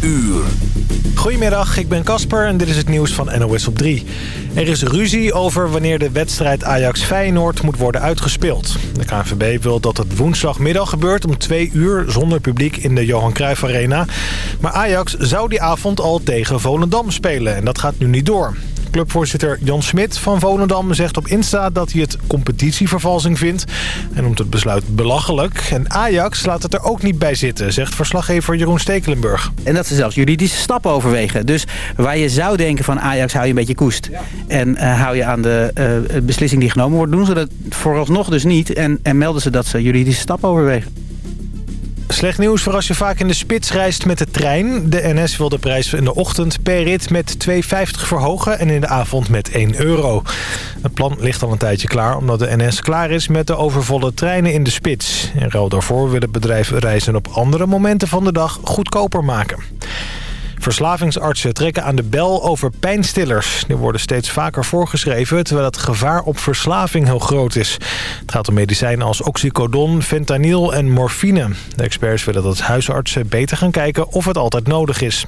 uur. Goedemiddag, ik ben Casper en dit is het nieuws van NOS op 3. Er is ruzie over wanneer de wedstrijd Ajax-Feyenoord moet worden uitgespeeld. De KNVB wil dat het woensdagmiddag gebeurt om 2 uur zonder publiek in de Johan Cruijff Arena. Maar Ajax zou die avond al tegen Volendam spelen en dat gaat nu niet door. Clubvoorzitter Jan Smit van Volendam zegt op Insta dat hij het competitievervalsing vindt. En noemt het besluit belachelijk. En Ajax laat het er ook niet bij zitten, zegt verslaggever Jeroen Stekelenburg. En dat ze zelfs juridische stappen overwegen. Dus waar je zou denken van Ajax hou je een beetje koest. En uh, hou je aan de uh, beslissing die genomen wordt, doen ze dat vooralsnog dus niet. En, en melden ze dat ze juridische stappen overwegen. Slecht nieuws voor als je vaak in de spits reist met de trein. De NS wil de prijs in de ochtend per rit met 2,50 verhogen en in de avond met 1 euro. Het plan ligt al een tijdje klaar omdat de NS klaar is met de overvolle treinen in de spits. En ruil daarvoor willen bedrijven reizen op andere momenten van de dag goedkoper maken. Verslavingsartsen trekken aan de bel over pijnstillers. Die worden steeds vaker voorgeschreven... terwijl het gevaar op verslaving heel groot is. Het gaat om medicijnen als oxycodon, fentanyl en morfine. De experts willen dat huisartsen beter gaan kijken of het altijd nodig is.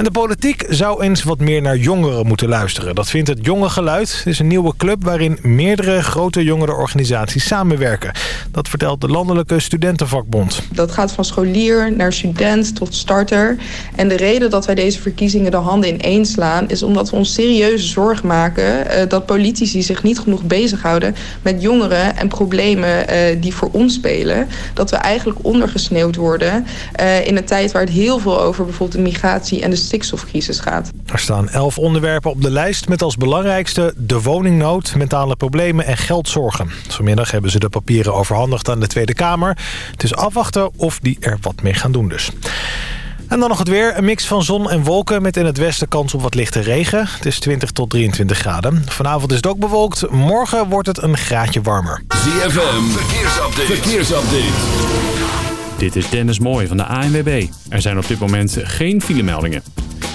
En de politiek zou eens wat meer naar jongeren moeten luisteren. Dat vindt het Jonge Geluid. Het is een nieuwe club waarin meerdere grote jongerenorganisaties samenwerken. Dat vertelt de Landelijke Studentenvakbond. Dat gaat van scholier naar student tot starter. En de reden dat wij deze verkiezingen de handen ineen slaan... is omdat we ons serieuze zorg maken... Uh, dat politici zich niet genoeg bezighouden met jongeren en problemen uh, die voor ons spelen. Dat we eigenlijk ondergesneeuwd worden uh, in een tijd waar het heel veel over bijvoorbeeld de migratie en de stikstofcrisis gaat. Er staan elf onderwerpen op de lijst met als belangrijkste de woningnood, mentale problemen en geldzorgen. Vanmiddag hebben ze de papieren overhandigd aan de Tweede Kamer. Het is afwachten of die er wat mee gaan doen dus. En dan nog het weer. Een mix van zon en wolken met in het westen kans op wat lichte regen. Het is 20 tot 23 graden. Vanavond is het ook bewolkt. Morgen wordt het een graadje warmer. ZFM, verkeersupdate. verkeersupdate. Dit is Dennis Mooij van de ANWB. Er zijn op dit moment geen filemeldingen.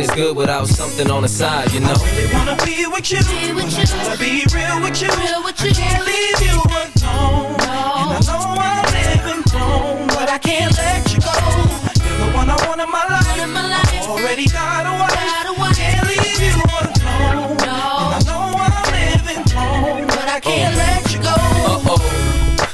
as good without something on the side, you know. I really wanna be with you. But I gotta be real with you. I can't leave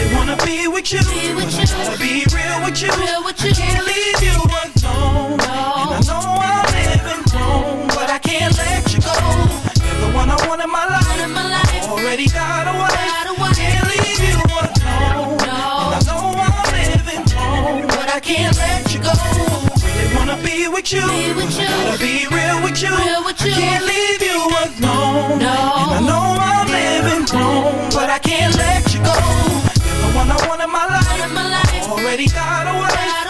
Really wanna be with you. But I gotta be real with you. I can't leave you alone. And I know I'm living wrong, but I can't let you go. You're the one I want in my life. Already got a wife. Can't leave you alone. And I know I'm living wrong, but I can't let you go. Really wanna be with you. But I gotta be real with you. I can't leave you alone. And I know I'm living wrong, but I can't let you go. You're the one I want in my life. Already got a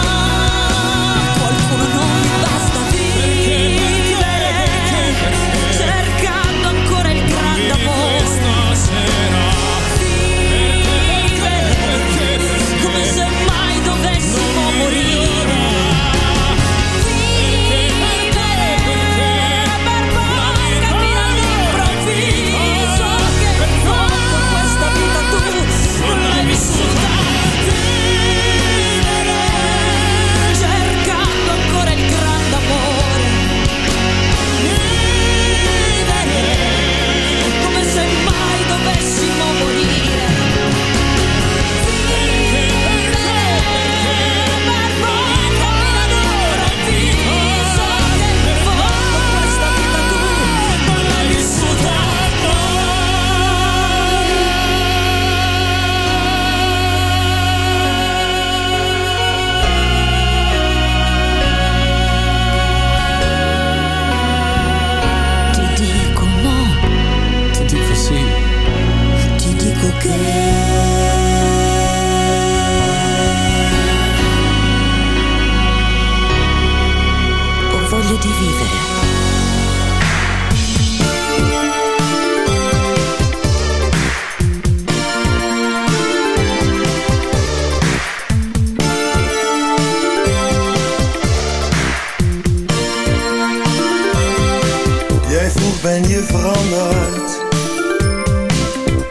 Jij vroeg ben je veranderd?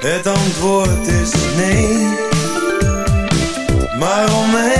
Het antwoord is nee. Maar om me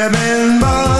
Je bent bang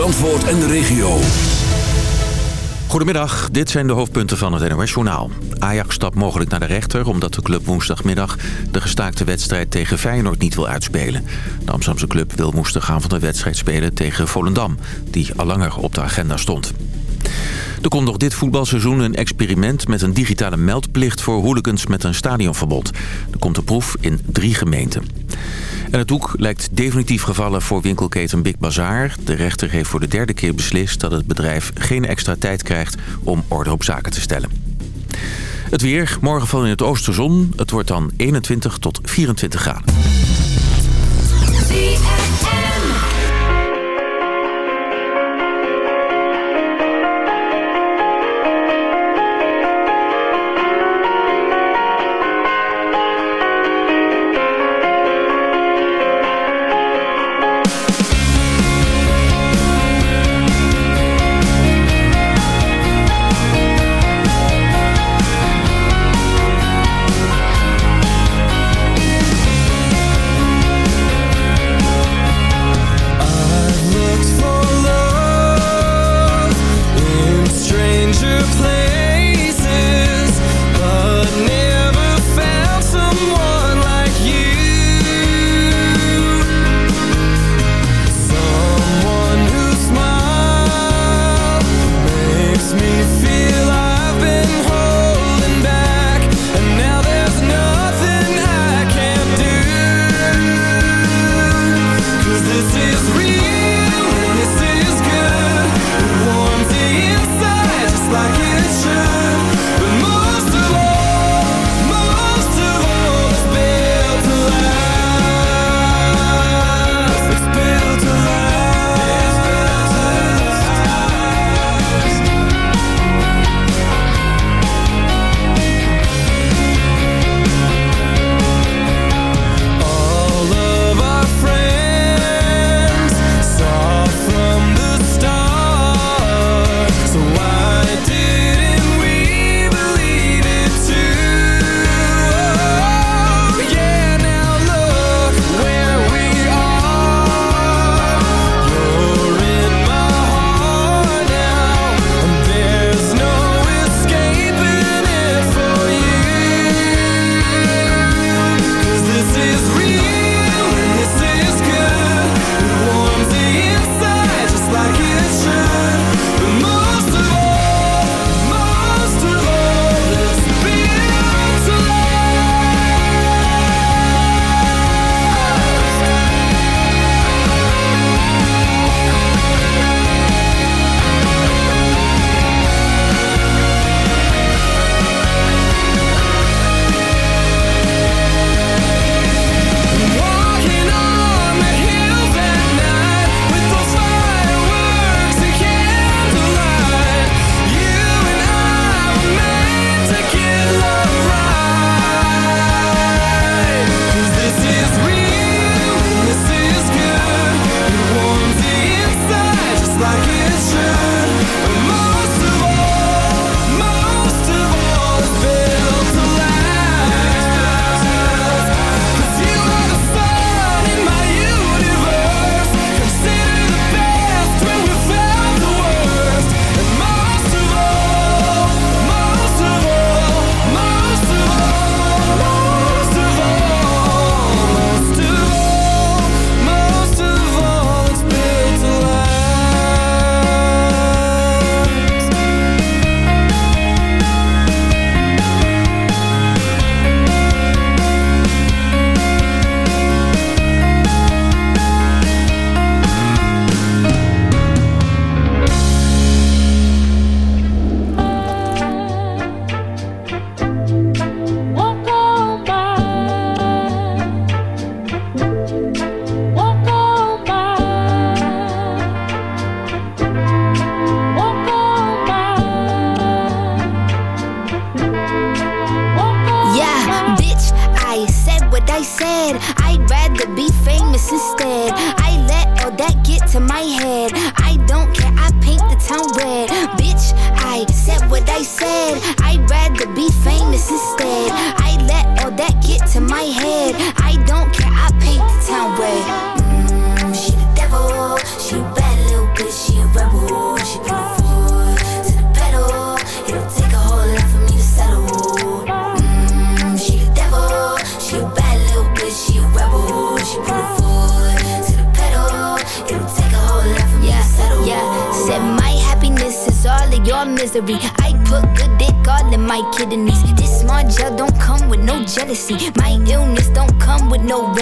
Zandvoort en de regio. Goedemiddag, dit zijn de hoofdpunten van het NOS-journaal. Ajax stapt mogelijk naar de rechter omdat de club woensdagmiddag... de gestaakte wedstrijd tegen Feyenoord niet wil uitspelen. De Amsterdamse club wil moesten gaan van de wedstrijd spelen tegen Volendam... die al langer op de agenda stond. Er komt nog dit voetbalseizoen een experiment met een digitale meldplicht voor hooligans met een stadionverbod. Er komt een proef in drie gemeenten. En het doek lijkt definitief gevallen voor winkelketen Big Bazaar. De rechter heeft voor de derde keer beslist dat het bedrijf geen extra tijd krijgt om orde op zaken te stellen. Het weer, morgen valt in het oosten zon. Het wordt dan 21 tot 24 graden.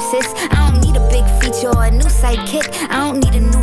Sis. I don't need a big feature or a new sidekick. I don't need a new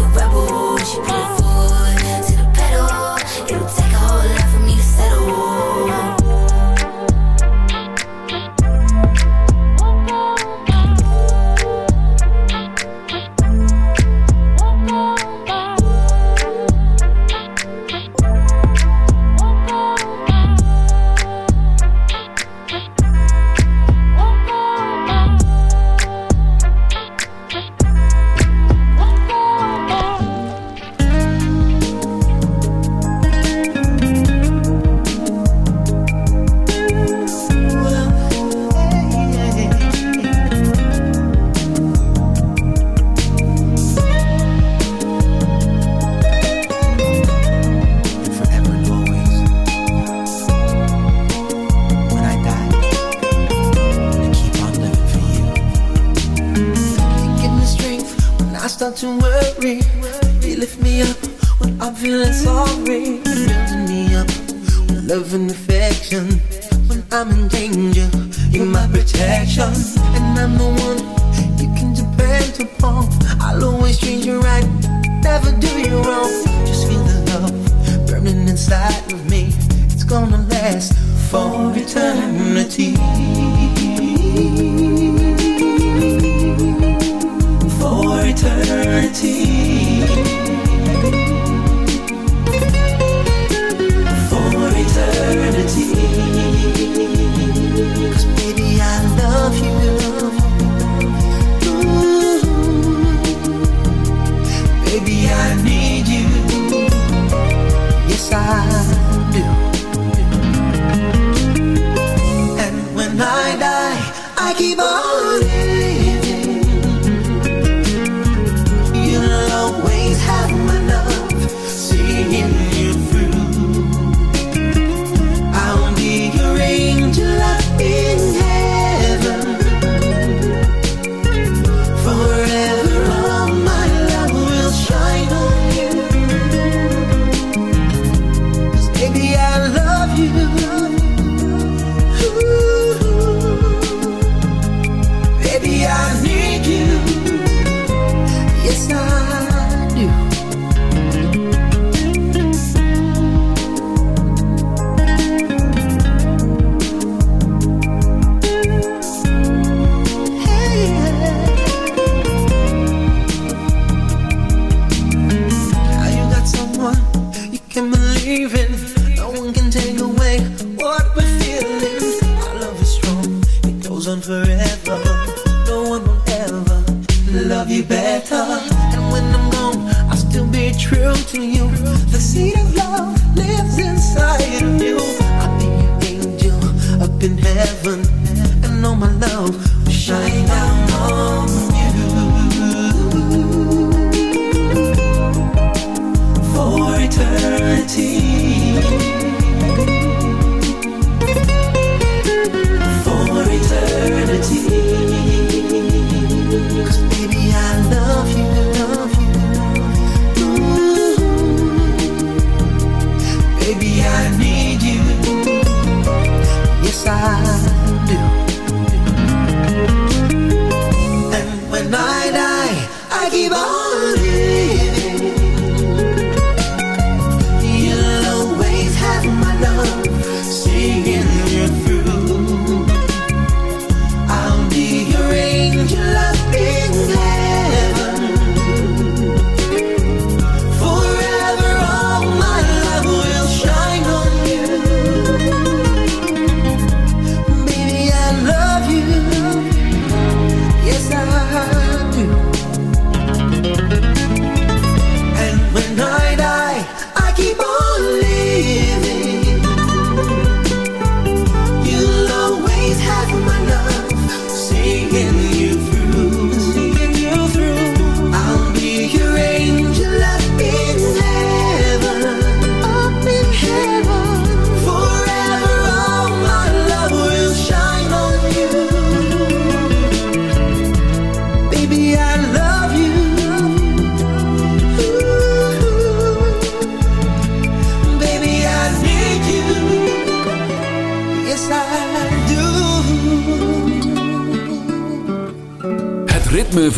a rebel. You lift me up when I'm feeling sorry. Building me up with love and affection. When I'm in danger,